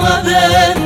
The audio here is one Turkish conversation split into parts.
الله بين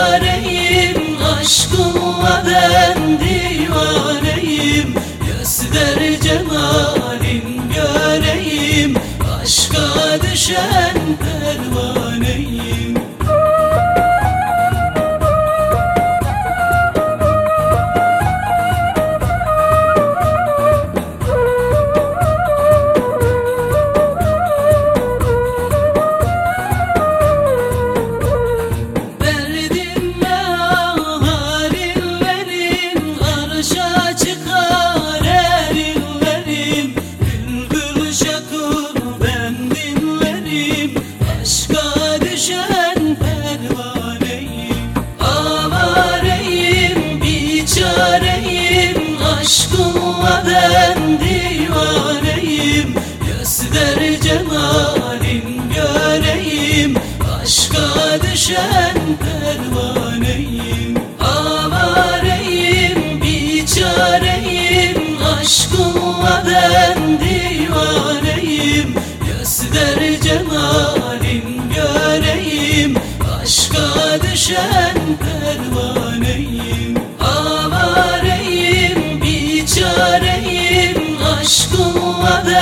çareyim aşkımla ben. aşkınla ben divaneyim Göster cemalim göreyim Aşka düşen pervaneyim. Avareyim, biçareyim aşkın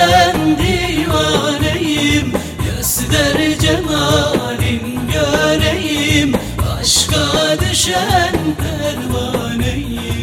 ben divaneyim. Göster cemalim göreyim. Aşka düşen pervaneyim.